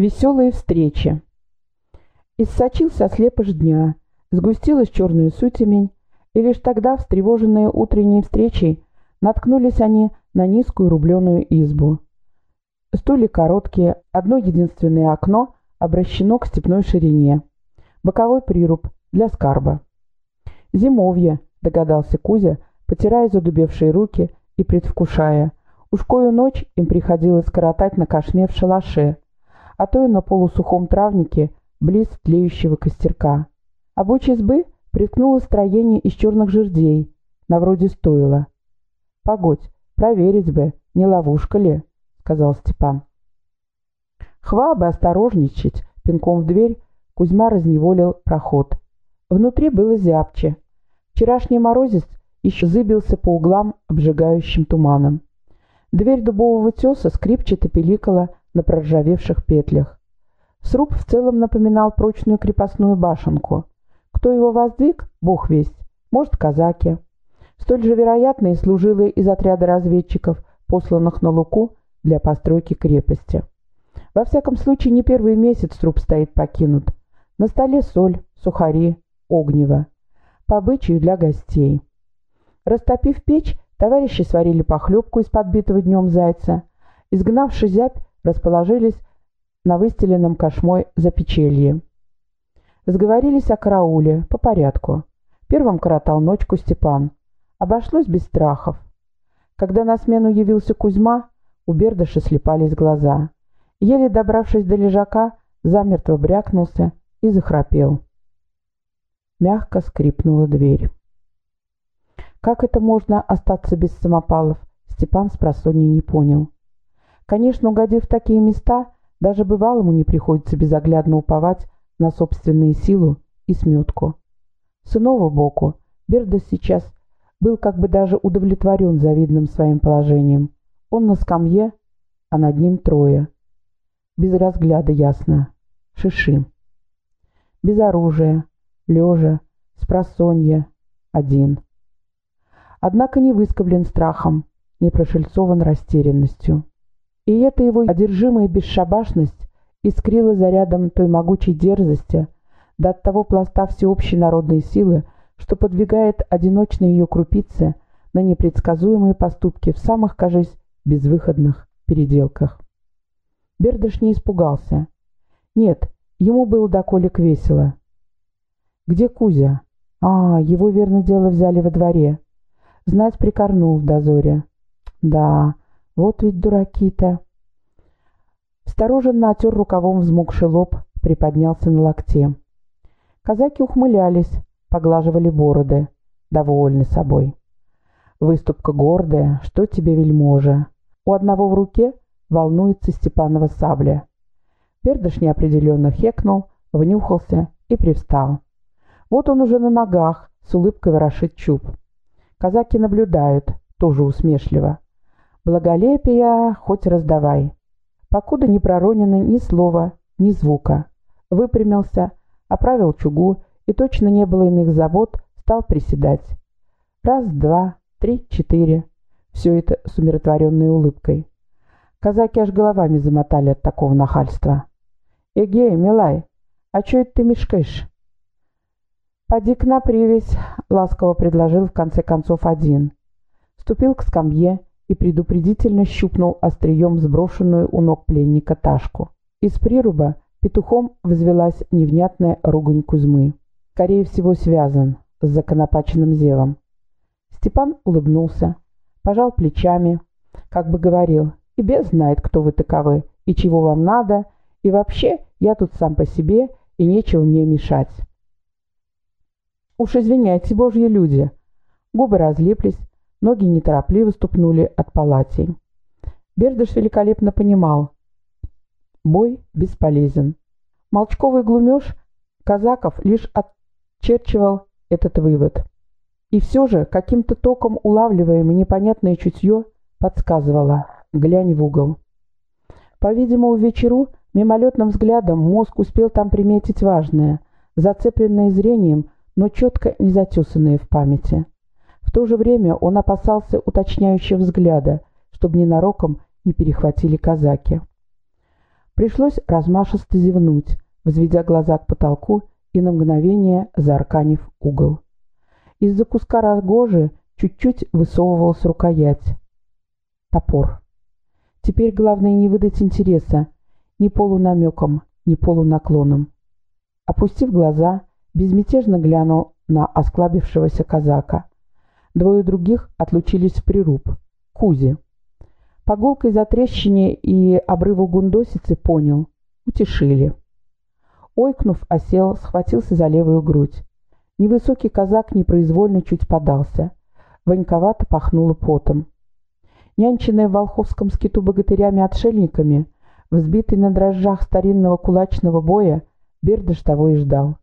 Веселые встречи. Иссочился слепыш дня, сгустилась черная сутемень, и лишь тогда, встревоженные утренней встречей, наткнулись они на низкую рубленую избу. Стули короткие, одно единственное окно обращено к степной ширине. Боковой прируб для скарба. «Зимовье», — догадался Кузя, потирая задубевшие руки и предвкушая. Уж кою ночь им приходилось коротать на кошме в шалаше, а то и на полусухом травнике близ тлеющего костерка. Обочь избы приткнуло строение из черных жердей, на вроде стойла. «Погодь, проверить бы, не ловушка ли?» — сказал Степан. Хва бы осторожничать, пинком в дверь Кузьма разневолил проход. Внутри было зябче. Вчерашний морозец еще зыбился по углам обжигающим туманом. Дверь дубового теса скрипчато пиликала на проржавевших петлях. Сруб в целом напоминал прочную крепостную башенку. Кто его воздвиг, бог весть, может, казаки. Столь же вероятно и служилые из отряда разведчиков, посланных на Луку для постройки крепости. Во всяком случае, не первый месяц труп стоит покинут. На столе соль, сухари, огнево. По обычаю для гостей. Растопив печь, товарищи сварили похлебку из подбитого днем зайца. Изгнавши зябь, расположились на выстеленном кошмой запечелье. Сговорились о карауле, по порядку. Первым коротал ночку Степан. Обошлось без страхов. Когда на смену явился Кузьма, у Бердыша слепались глаза. Еле добравшись до лежака, замертво брякнулся и захрапел. Мягко скрипнула дверь. Как это можно остаться без самопалов, Степан с просонья не понял. Конечно, угодив в такие места, даже бывалому не приходится безоглядно уповать на собственные силу и сметку. С иного боку, Берда сейчас был как бы даже удовлетворен завидным своим положением. Он на скамье, а над ним трое. Без разгляда ясно. Шиши. Без оружия, лежа, с один. Однако не выскоблен страхом, не прошельцован растерянностью. И эта его одержимая бесшабашность искрила зарядом той могучей дерзости, до от того пласта всеобщей народной силы, что подвигает одиночные ее крупицы на непредсказуемые поступки в самых, кажись, безвыходных переделках. Бердыш не испугался. Нет, ему было доколик весело. «Где Кузя?» «А, его, верно дело, взяли во дворе. Знать прикорнул в дозоре». «Да, вот ведь дураки-то!» Осторожно отер рукавом взмокший лоб, приподнялся на локте. Казаки ухмылялись, поглаживали бороды, довольны собой. Выступка гордая, что тебе, вельможа. У одного в руке волнуется Степанова сабля. Бердыш неопределенно хекнул, внюхался и привстал. Вот он уже на ногах, с улыбкой ворошит чуб. Казаки наблюдают, тоже усмешливо. Благолепия хоть раздавай. Покуда не проронено ни слова, ни звука. Выпрямился, оправил чугу, и точно не было иных забот, стал приседать. Раз, два, три, четыре. Все это с умиротворенной улыбкой. Казаки аж головами замотали от такого нахальства. «Эгей, милай, а чё это ты мешкаешь?» «Поди-ка на привязь», — ласково предложил в конце концов один. Ступил к скамье, и предупредительно щупнул острием сброшенную у ног пленника ташку. Из прируба петухом взвелась невнятная ругань Кузьмы. Скорее всего, связан с законопаченным зевом. Степан улыбнулся, пожал плечами, как бы говорил, и без знает, кто вы таковы, и чего вам надо, и вообще я тут сам по себе, и нечего мне мешать. Уж извиняйте, божьи люди. Губы разлиплись, Ноги неторопливо ступнули от палатей. Бердыш великолепно понимал. Бой бесполезен. Молчковый глумеж казаков лишь отчерчивал этот вывод. И все же каким-то током улавливаемое непонятное чутье подсказывало «глянь в угол». По-видимому, вечеру мимолетным взглядом мозг успел там приметить важное, зацепленное зрением, но четко не затесанное в памяти. В то же время он опасался уточняющего взгляда, чтобы ненароком не перехватили казаки. Пришлось размашисто зевнуть, взведя глаза к потолку и на мгновение заарканив угол. Из-за куска рогожи чуть-чуть высовывалась рукоять. Топор. Теперь главное не выдать интереса ни полунамеком, ни полунаклоном. Опустив глаза, безмятежно глянул на осклабившегося казака. Двое других отлучились в прируб. Кузи. По гулкой затрещине и обрыву гундосицы понял. Утешили. Ойкнув, осел, схватился за левую грудь. Невысокий казак непроизвольно чуть подался. Воньковато пахнуло потом. Нянченная в Волховском скиту богатырями-отшельниками, взбитый на дрожжах старинного кулачного боя, Бердыш того и ждал.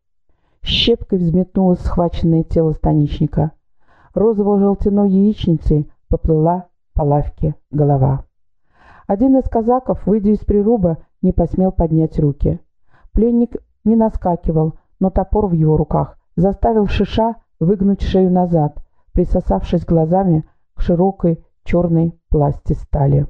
Щепкой взметнулось схваченное тело станичника. Розово-желтяной яичницей поплыла по лавке голова. Один из казаков, выйдя из прируба, не посмел поднять руки. Пленник не наскакивал, но топор в его руках заставил Шиша выгнуть шею назад, присосавшись глазами к широкой черной пласти стали.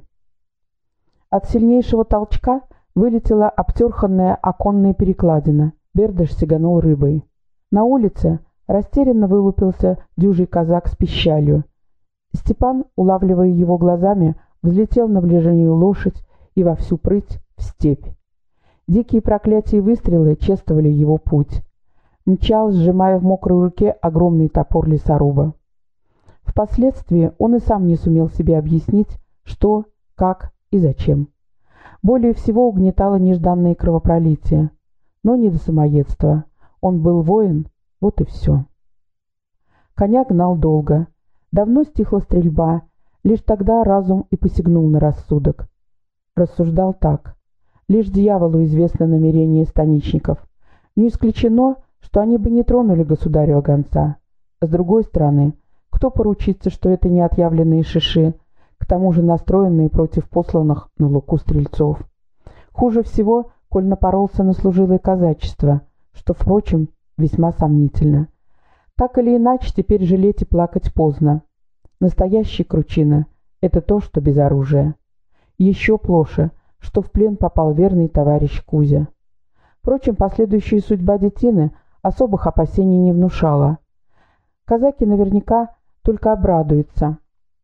От сильнейшего толчка вылетела обтерханная оконная перекладина. Бердыш сиганул рыбой. На улице растерянно вылупился дюжий казак с пищалью. Степан, улавливая его глазами, взлетел на ближнюю лошадь и во всю прыть в степь. Дикие проклятия и выстрелы чествовали его путь. Мчал, сжимая в мокрой руке огромный топор лесоруба. Впоследствии он и сам не сумел себе объяснить, что, как и зачем. Более всего угнетало нежданное кровопролитие, но не до самоедства. Он был воин, вот и все. Коня гнал долго. Давно стихла стрельба, лишь тогда разум и посягнул на рассудок. Рассуждал так. Лишь дьяволу известно намерение станичников. Не исключено, что они бы не тронули государева гонца. С другой стороны, кто поручится, что это не отъявленные шиши, к тому же настроенные против посланных на луку стрельцов? Хуже всего, коль напоролся на служилое казачество, что, впрочем, весьма сомнительно. Так или иначе, теперь жалеть и плакать поздно. Настоящий кручина — это то, что без оружия. Еще плоше, что в плен попал верный товарищ Кузя. Впрочем, последующая судьба детины особых опасений не внушала. Казаки наверняка только обрадуется,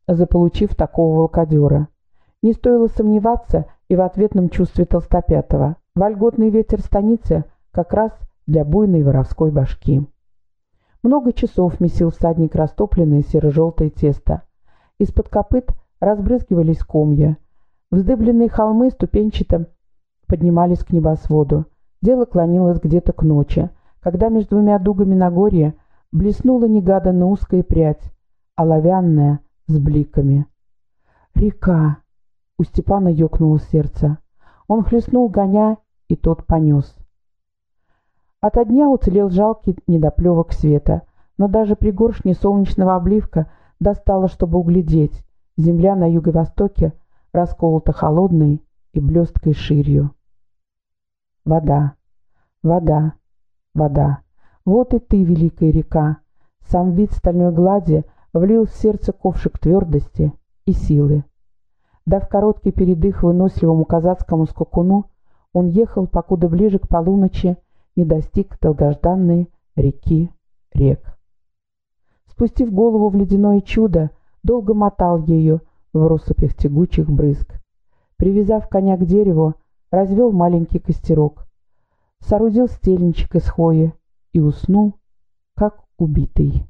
заполучив такого волкодера. Не стоило сомневаться и в ответном чувстве толстопятого. Вольготный ветер станицы как раз для буйной воровской башки. Много часов месил всадник растопленное серо-желтое тесто. Из-под копыт разбрызгивались комья. Вздыбленные холмы ступенчато поднимались к небосводу. Дело клонилось где-то к ночи, когда между двумя дугами Нагорья блеснула негаданно узкая прядь, оловянная, с бликами. «Река!» — у Степана ёкнуло сердце. Он хлестнул гоня, и тот понес. Ото дня уцелел жалкий недоплевок света, но даже при горшне солнечного обливка достало, чтобы углядеть. Земля на юго-востоке расколота холодной и блесткой ширью. Вода, вода, вода. Вот и ты, великая река. Сам вид стальной глади влил в сердце ковшик твердости и силы. Дав короткий передых выносливому казацкому скакуну, он ехал, покуда ближе к полуночи не достиг долгожданной реки рек. Спустив голову в ледяное чудо, долго мотал ее в россыпях тягучих брызг. Привязав коня к дереву, развел маленький костерок, соорудил стельничек из хвои и уснул, как убитый.